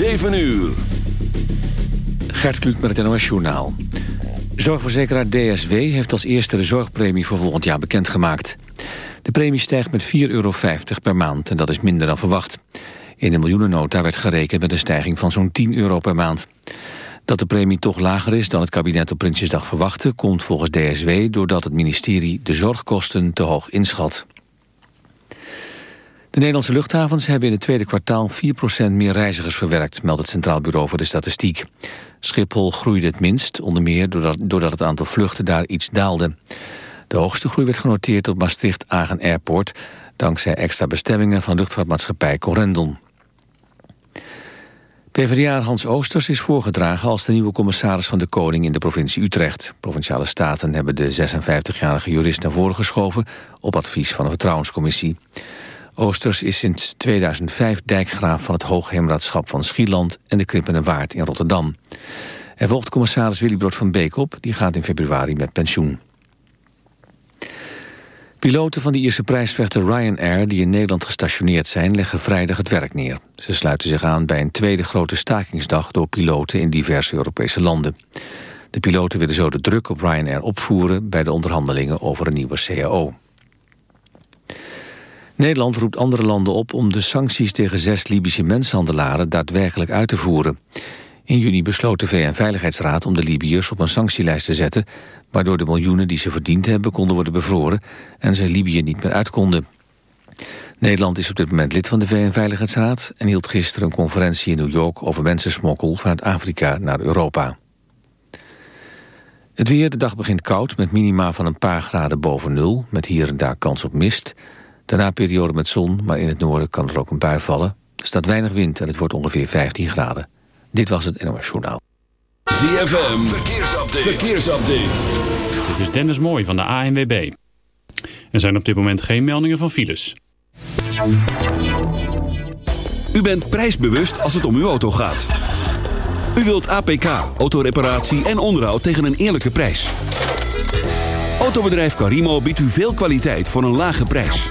7 uur. Gert Kluk met het NOS Journaal. Zorgverzekeraar DSW heeft als eerste de zorgpremie voor volgend jaar bekendgemaakt. De premie stijgt met 4,50 euro per maand en dat is minder dan verwacht. In de miljoenennota werd gerekend met een stijging van zo'n 10 euro per maand. Dat de premie toch lager is dan het kabinet op Prinsjesdag verwachtte... komt volgens DSW doordat het ministerie de zorgkosten te hoog inschat. De Nederlandse luchthavens hebben in het tweede kwartaal 4% meer reizigers verwerkt, meldt het Centraal Bureau voor de Statistiek. Schiphol groeide het minst, onder meer doordat, doordat het aantal vluchten daar iets daalde. De hoogste groei werd genoteerd op Maastricht-Agen Airport, dankzij extra bestemmingen van luchtvaartmaatschappij Corendon. PvdA Hans Oosters is voorgedragen als de nieuwe commissaris van de Koning in de provincie Utrecht. Provinciale staten hebben de 56-jarige jurist naar voren geschoven op advies van een vertrouwenscommissie. Oosters is sinds 2005 dijkgraaf van het Hoogheemraadschap van Schieland en de Krimpende Waard in Rotterdam. Er volgt commissaris Willybrod van Beek op, die gaat in februari met pensioen. Piloten van de Ierse prijsvechter Ryanair die in Nederland gestationeerd zijn... leggen vrijdag het werk neer. Ze sluiten zich aan bij een tweede grote stakingsdag... door piloten in diverse Europese landen. De piloten willen zo de druk op Ryanair opvoeren... bij de onderhandelingen over een nieuwe CAO. Nederland roept andere landen op om de sancties tegen zes Libische mensenhandelaren daadwerkelijk uit te voeren. In juni besloot de VN-veiligheidsraad om de Libiërs op een sanctielijst te zetten... waardoor de miljoenen die ze verdiend hebben konden worden bevroren... en ze Libië niet meer uit konden. Nederland is op dit moment lid van de VN-veiligheidsraad... en hield gisteren een conferentie in New York over mensensmokkel vanuit Afrika naar Europa. Het weer, de dag begint koud met minima van een paar graden boven nul... met hier en daar kans op mist. Daarna periode met zon, maar in het noorden kan er ook een bui vallen. Er staat weinig wind en het wordt ongeveer 15 graden. Dit was het NOS Journaal. ZFM, verkeersupdate. verkeersupdate. Dit is Dennis Mooij van de ANWB. Er zijn op dit moment geen meldingen van files. U bent prijsbewust als het om uw auto gaat. U wilt APK, autoreparatie en onderhoud tegen een eerlijke prijs. Autobedrijf Carimo biedt u veel kwaliteit voor een lage prijs.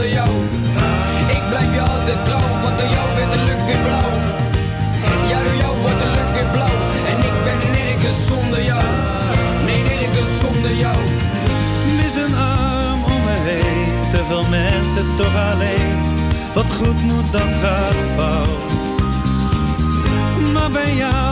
jou. Ik blijf je altijd trouw, want door jou werd de lucht weer blauw. Ja, door jou wordt de lucht weer blauw. En ik ben nergens zonder jou. Nee, nergens zonder jou. Mis een arm om me heen, te veel mensen toch alleen. Wat goed moet, dan gaat fout. Maar bij jou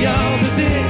jouw gezicht.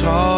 tall.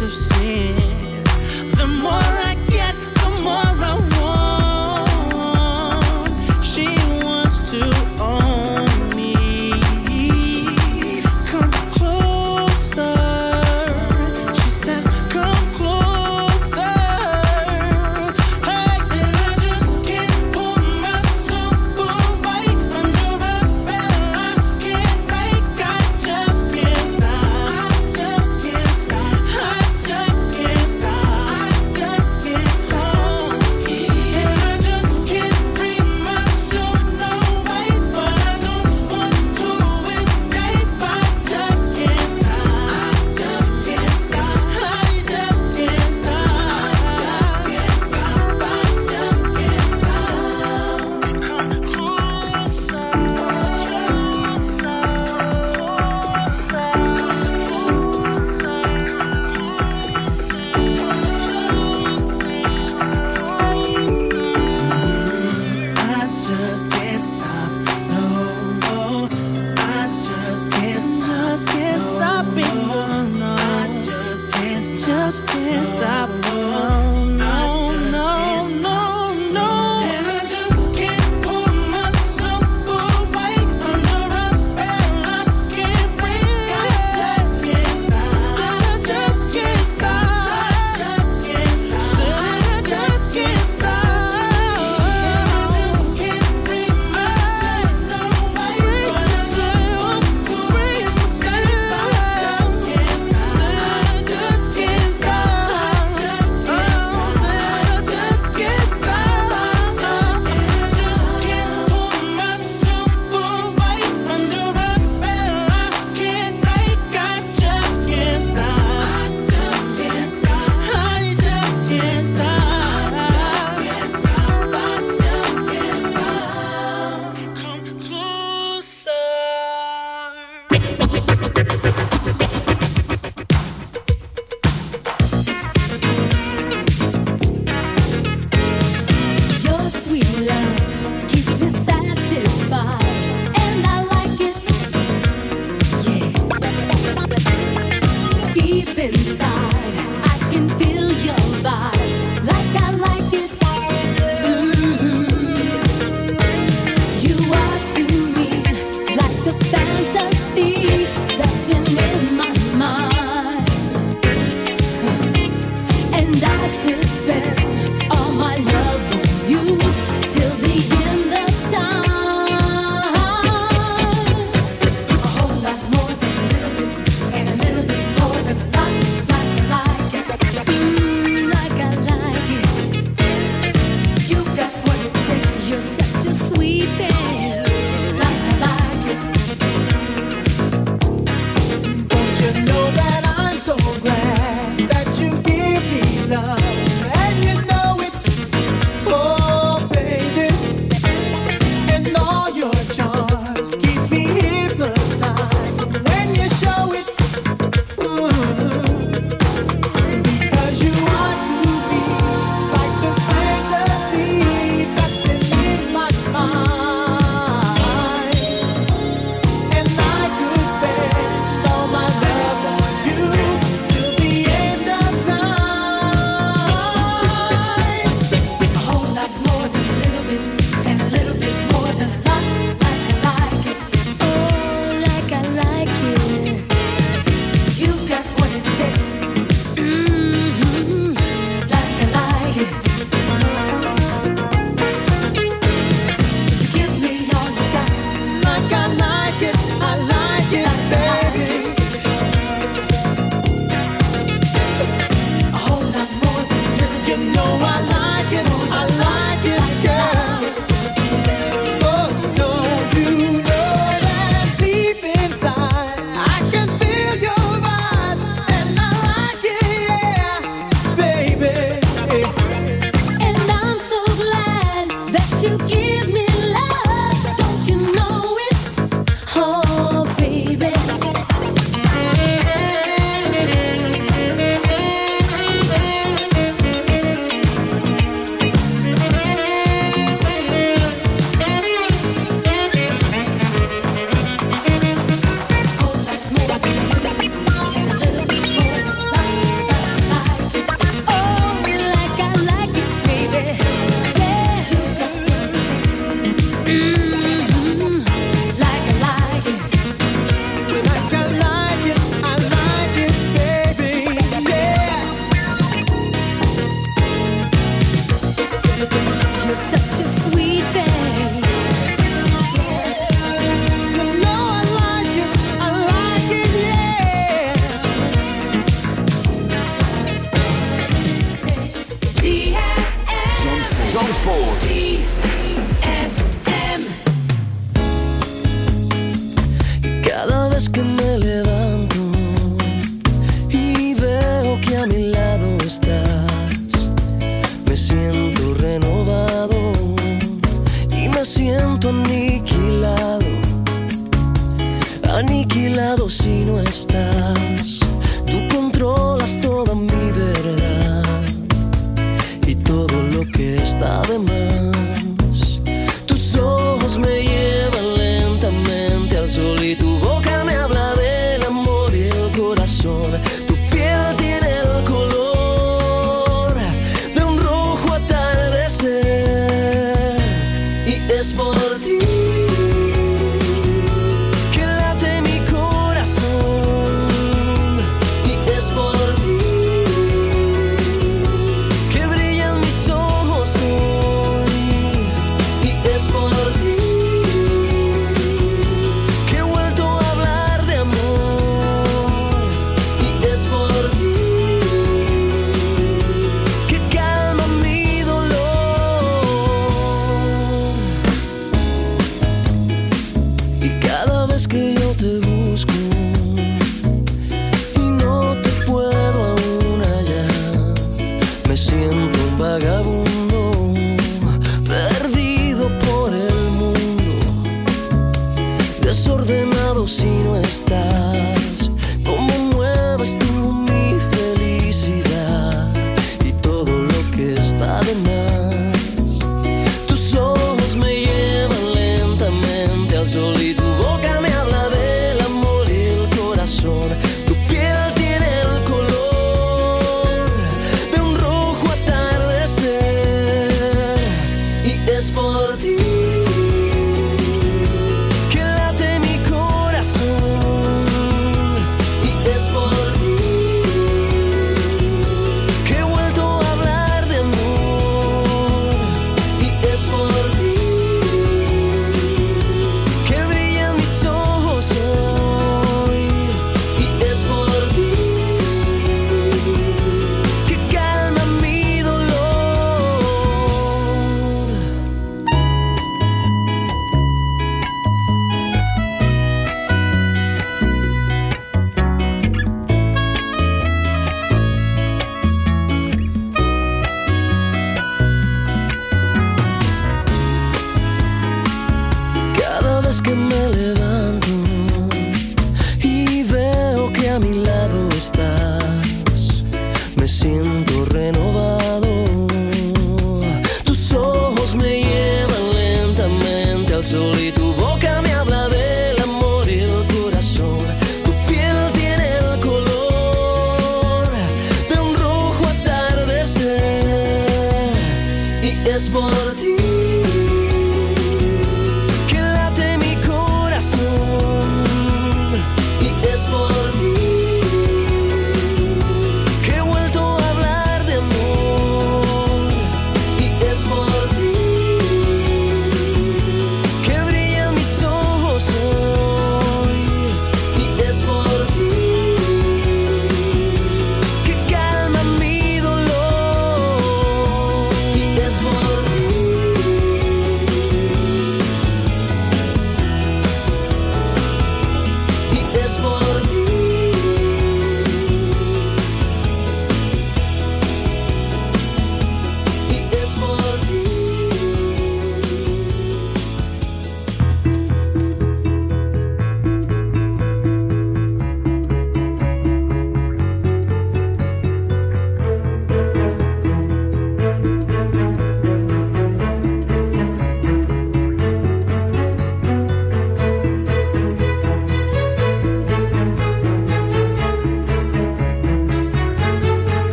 of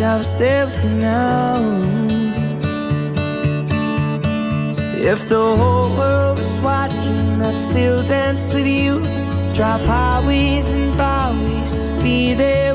Shall I stay with you now? If the whole world was watching, I'd still dance with you. Drive highways and byways be there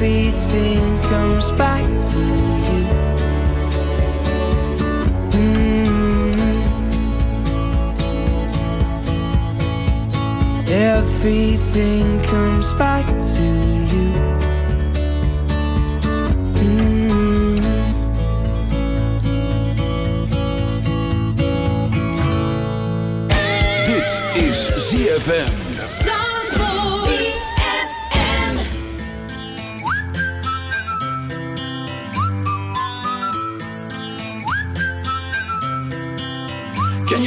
Everything comes back to you. Mm. Everything comes back to you. Mm. Dit is ZFM.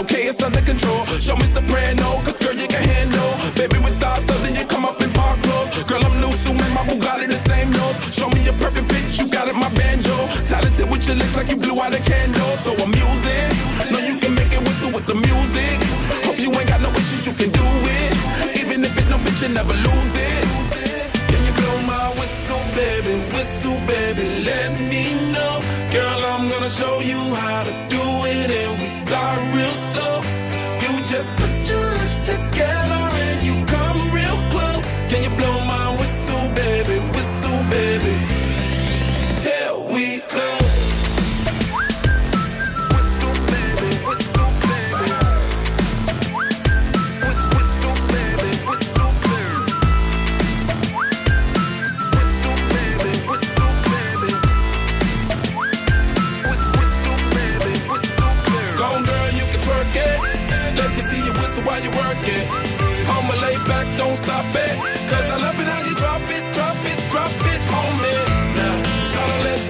okay, it's under control. Show me soprano, cause girl, you can handle. Baby, with stars, so then you come up in park clothes. Girl, I'm new, so my Bugatti the same nose. Show me your perfect bitch, you got it, my banjo. Talented with your lips, like you blew out a candle. So I'm using, know you can make it whistle with the music. Hope you ain't got no issues, you can do it. Even if it's no bitch, you never lose it. Can you blow my whistle, baby? Whistle, baby, let me know. Girl, I'm gonna show you how to do it, and we start real how you work it. I'ma lay back, don't stop it. Cause I love it how you drop it, drop it, drop it on me. Now, shout let